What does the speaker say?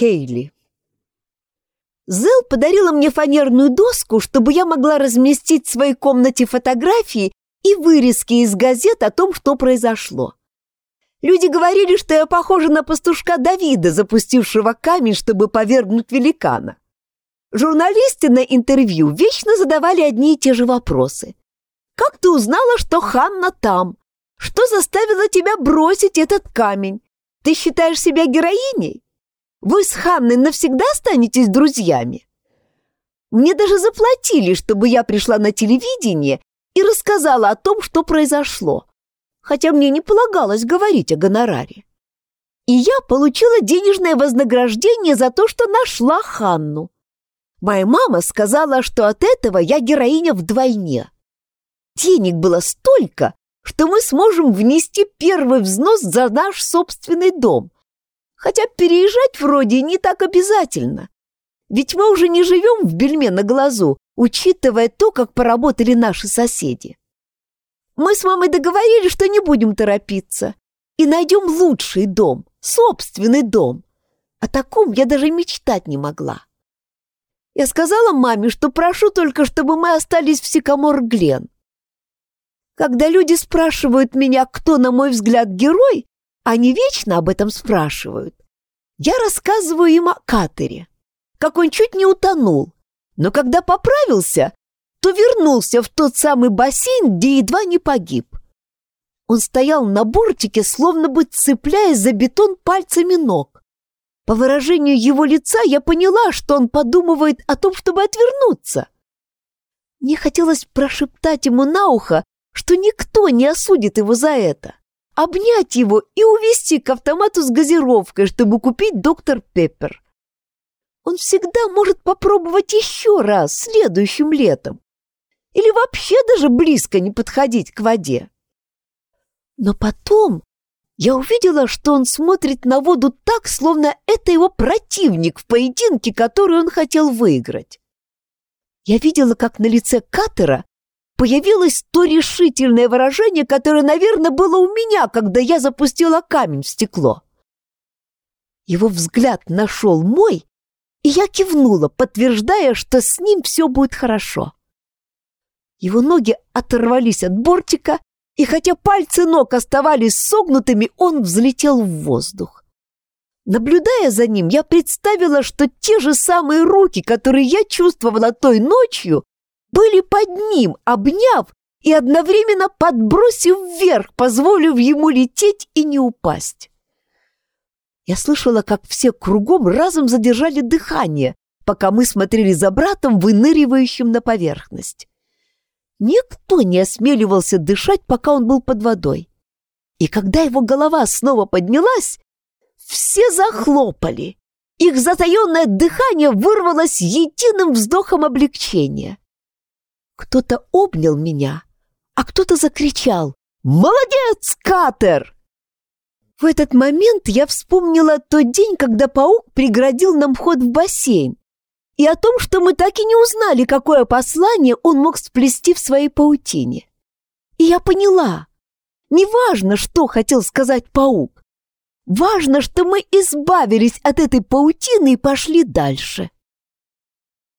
Кейли. Зел подарила мне фанерную доску, чтобы я могла разместить в своей комнате фотографии и вырезки из газет о том, что произошло. Люди говорили, что я похожа на пастушка Давида, запустившего камень, чтобы повергнуть великана. Журналисты на интервью вечно задавали одни и те же вопросы. «Как ты узнала, что Ханна там? Что заставило тебя бросить этот камень? Ты считаешь себя героиней? Вы с Ханной навсегда останетесь друзьями?» Мне даже заплатили, чтобы я пришла на телевидение и рассказала о том, что произошло хотя мне не полагалось говорить о гонораре. И я получила денежное вознаграждение за то, что нашла Ханну. Моя мама сказала, что от этого я героиня вдвойне. Денег было столько, что мы сможем внести первый взнос за наш собственный дом. Хотя переезжать вроде не так обязательно. Ведь мы уже не живем в бельме на глазу, учитывая то, как поработали наши соседи. Мы с мамой договорились, что не будем торопиться и найдем лучший дом, собственный дом. О таком я даже мечтать не могла. Я сказала маме, что прошу только, чтобы мы остались в Сикамор-Глен. Когда люди спрашивают меня, кто, на мой взгляд, герой, они вечно об этом спрашивают. Я рассказываю им о Катере, как он чуть не утонул, но когда поправился, то вернулся в тот самый бассейн, где едва не погиб. Он стоял на бортике, словно бы цепляясь за бетон пальцами ног. По выражению его лица я поняла, что он подумывает о том, чтобы отвернуться. Мне хотелось прошептать ему на ухо, что никто не осудит его за это, обнять его и увести к автомату с газировкой, чтобы купить доктор Пеппер. Он всегда может попробовать еще раз, следующим летом или вообще даже близко не подходить к воде. Но потом я увидела, что он смотрит на воду так, словно это его противник в поединке, который он хотел выиграть. Я видела, как на лице Катера появилось то решительное выражение, которое, наверное, было у меня, когда я запустила камень в стекло. Его взгляд нашел мой, и я кивнула, подтверждая, что с ним все будет хорошо. Его ноги оторвались от бортика, и хотя пальцы ног оставались согнутыми, он взлетел в воздух. Наблюдая за ним, я представила, что те же самые руки, которые я чувствовала той ночью, были под ним, обняв и одновременно подбросив вверх, позволив ему лететь и не упасть. Я слышала, как все кругом разом задержали дыхание, пока мы смотрели за братом, выныривающим на поверхность. Никто не осмеливался дышать, пока он был под водой. И когда его голова снова поднялась, все захлопали. Их затаенное дыхание вырвалось единым вздохом облегчения. Кто-то обнял меня, а кто-то закричал «Молодец, Катер!» В этот момент я вспомнила тот день, когда паук преградил нам вход в бассейн, и о том, что мы так и не узнали, какое послание он мог сплести в своей паутине. И я поняла, неважно, что хотел сказать паук, важно, что мы избавились от этой паутины и пошли дальше.